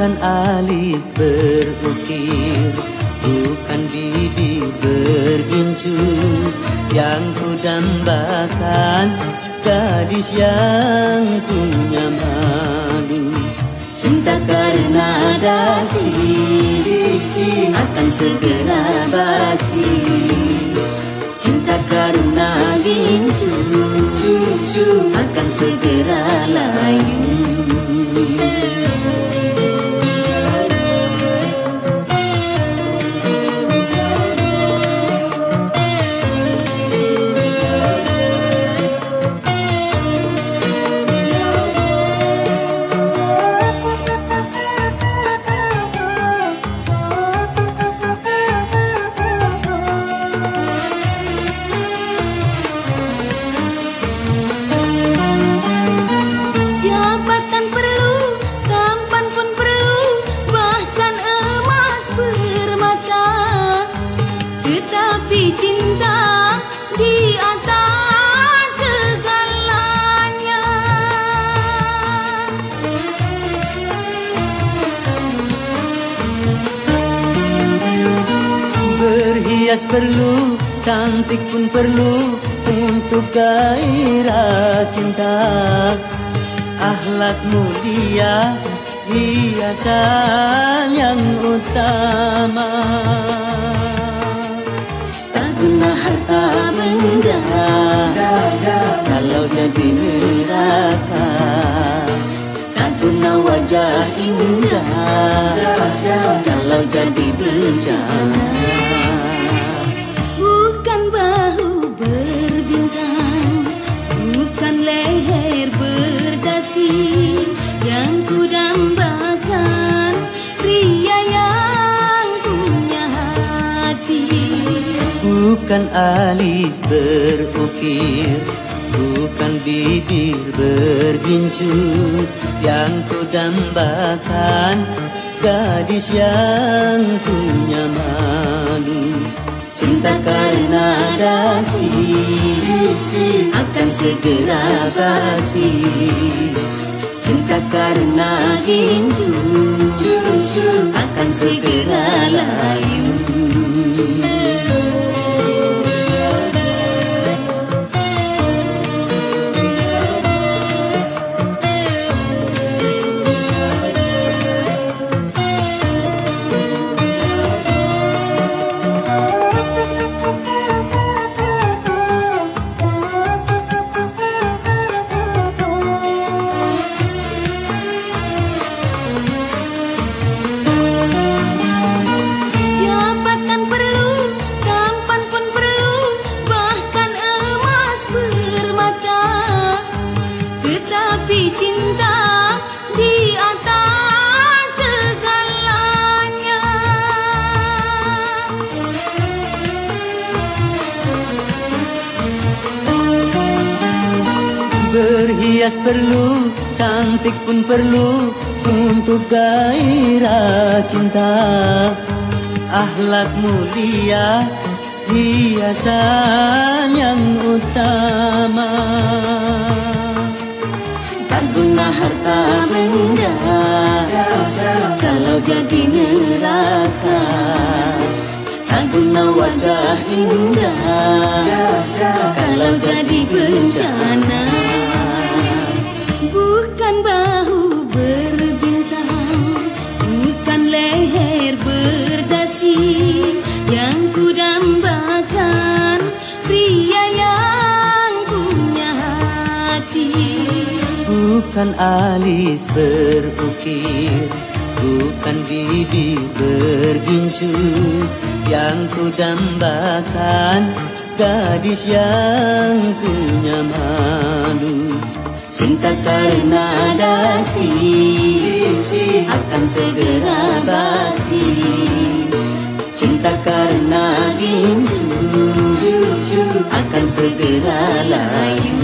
Bukan alis berukir Bukan bibir bergincu. Yang ku dambakan Gadis yang punya malu. Cinta karena dasi Akan segera basi. Cinta karena gincu Akan segera Hias perlu, cantik pun perlu Untuk gairah cinta. Akhlak mulia Hiasan yang utama. Tak guna harta benda Kalau jadi neraka. Tak guna wajah indah Kalau jadi bencana bukan alis berukir bukan bibir bergincu yang ku dambakan gadis yang punya malu. Cinta karena dasi akan segera basi. Cinta karena incu akan segera layu Berhias perlu, cantik pun perlu Untuk gairah cinta. Akhlak mulia Hiasan yang utama. Guna harta benda Kalau jadi neraka. Tak guna wajah indah Kalau jadi bencana Bukan bahu berbintang Bukan leher berdasi Yang ku dambakan Pria yang punya hati. Bukan alis berukir Bukan bibir bergincu Yang ku dambakan Gadis yang punya malu Cinta karena dasi Akan segera basi. Cinta karena gincu Akan segera layu